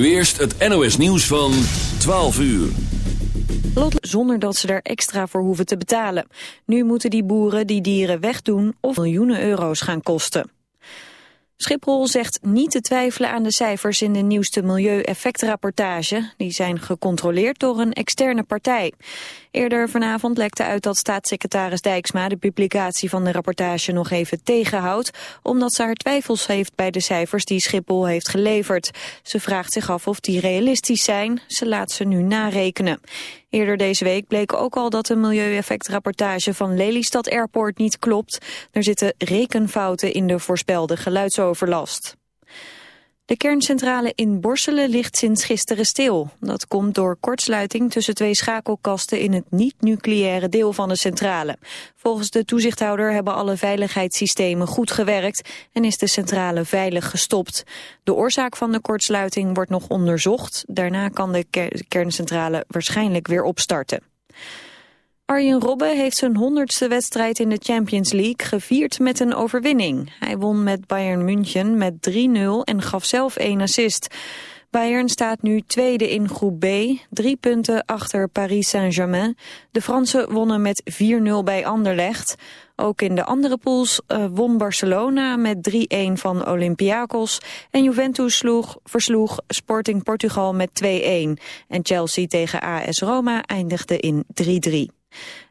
Nu eerst het NOS nieuws van 12 uur. Zonder dat ze er extra voor hoeven te betalen. Nu moeten die boeren die dieren wegdoen of miljoenen euro's gaan kosten. Schiphol zegt niet te twijfelen aan de cijfers in de nieuwste milieueffectrapportage. Die zijn gecontroleerd door een externe partij. Eerder vanavond lekte uit dat staatssecretaris Dijksma de publicatie van de rapportage nog even tegenhoudt, omdat ze haar twijfels heeft bij de cijfers die Schiphol heeft geleverd. Ze vraagt zich af of die realistisch zijn. Ze laat ze nu narekenen. Eerder deze week bleek ook al dat de milieueffectrapportage van Lelystad Airport niet klopt. Er zitten rekenfouten in de voorspelde geluidsoverlast. De kerncentrale in Borselen ligt sinds gisteren stil. Dat komt door kortsluiting tussen twee schakelkasten in het niet-nucleaire deel van de centrale. Volgens de toezichthouder hebben alle veiligheidssystemen goed gewerkt en is de centrale veilig gestopt. De oorzaak van de kortsluiting wordt nog onderzocht. Daarna kan de kerncentrale waarschijnlijk weer opstarten. Arjen Robben heeft zijn honderdste wedstrijd in de Champions League gevierd met een overwinning. Hij won met Bayern München met 3-0 en gaf zelf één assist. Bayern staat nu tweede in groep B, drie punten achter Paris Saint-Germain. De Fransen wonnen met 4-0 bij Anderlecht. Ook in de andere pools uh, won Barcelona met 3-1 van Olympiakos. En Juventus sloeg, versloeg Sporting Portugal met 2-1. En Chelsea tegen AS Roma eindigde in 3-3.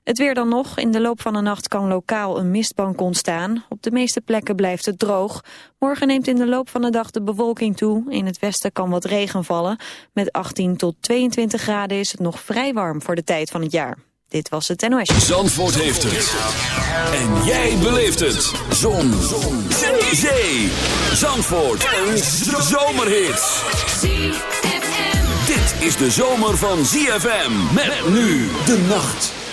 Het weer dan nog. In de loop van de nacht kan lokaal een mistbank ontstaan. Op de meeste plekken blijft het droog. Morgen neemt in de loop van de dag de bewolking toe. In het westen kan wat regen vallen. Met 18 tot 22 graden is het nog vrij warm voor de tijd van het jaar. Dit was het NOS. Zandvoort heeft het. En jij beleeft het. Zon. Zon. Zee. Zandvoort. Een zomerhit. Dit is de zomer van ZFM. Met nu de nacht.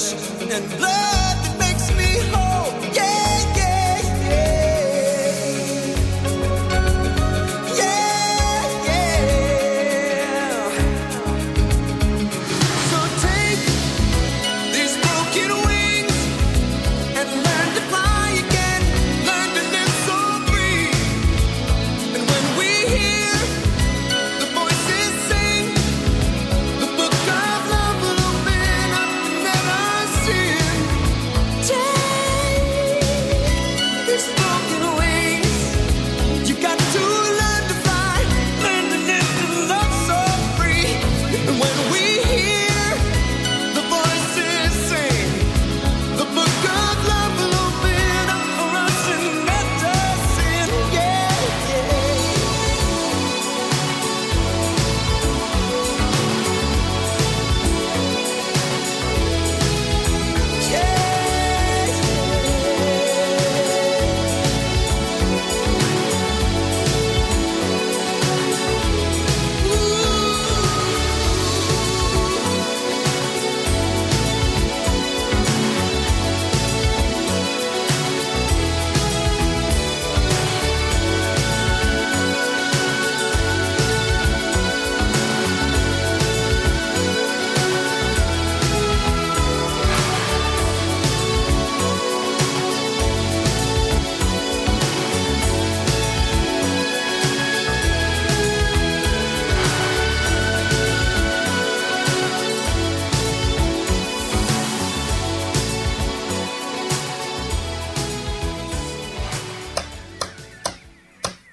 Flesh and blood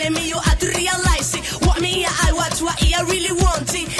funny, me, you have to realize it. What me, I watch, what I really want it.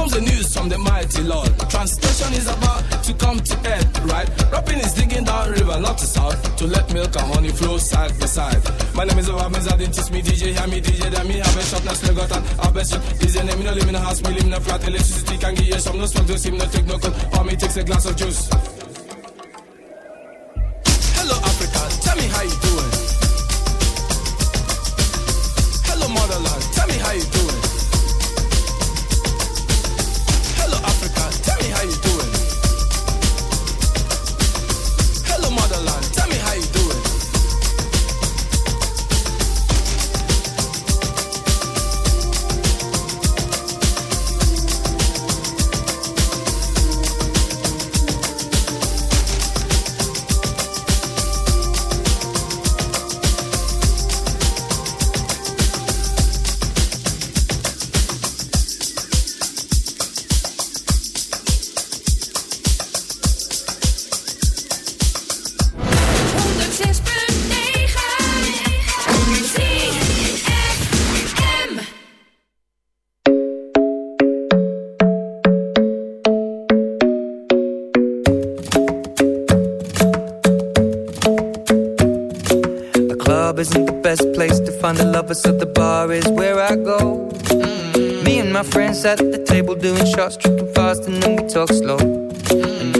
Comes the news from the mighty Lord. Translation is about to come to end, right? Rapping is digging down river, not to south, to let milk and honey flow side by side. My name is Obama, I didn't teach me DJ, hear me DJ, then me have a shop, now still got an have a shop. DJ name, me no live in a house, me live in a flat, electricity can give you some, no smoke, no steam, no take no cold, or me takes a glass of juice.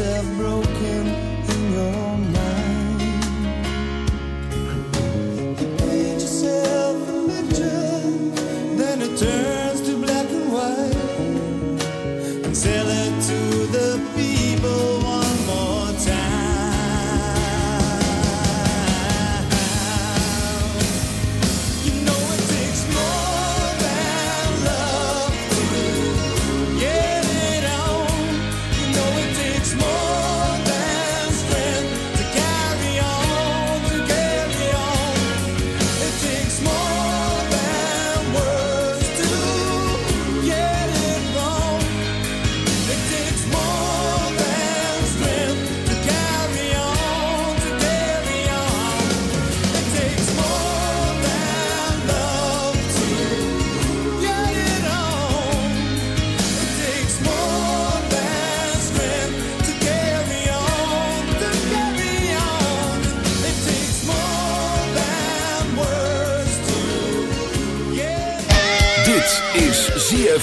Figureheads have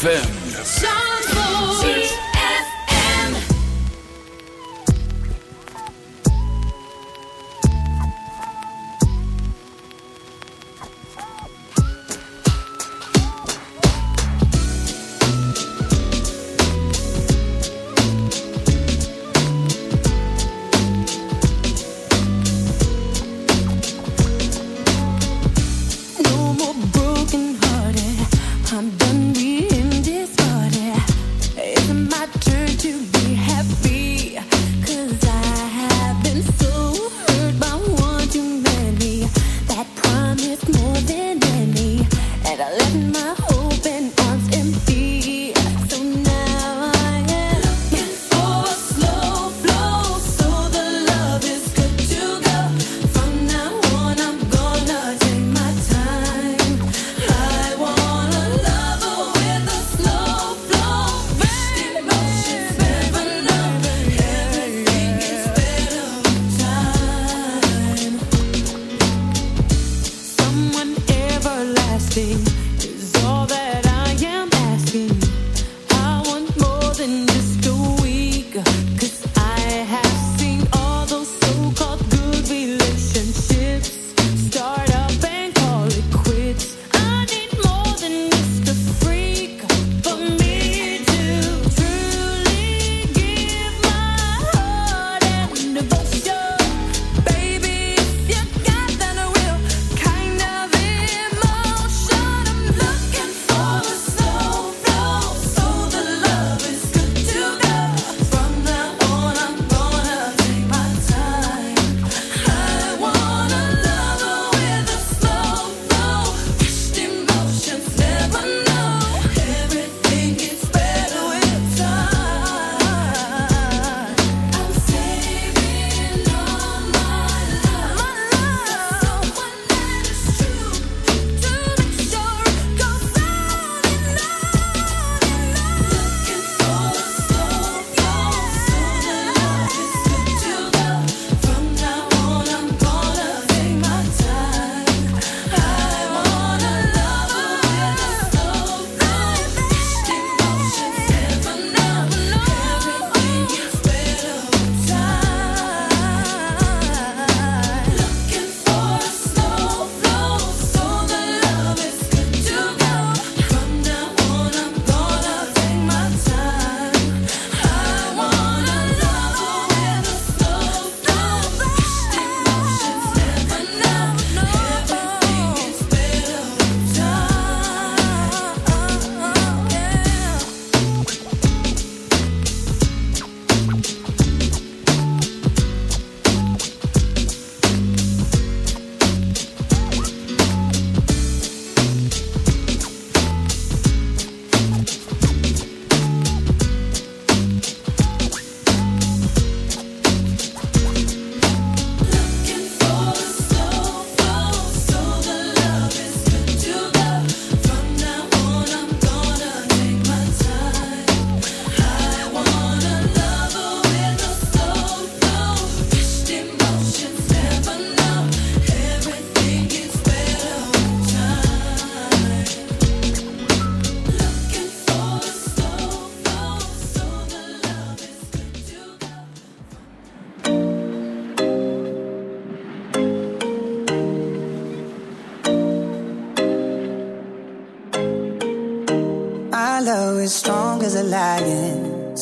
ZFM. So.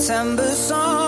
September song.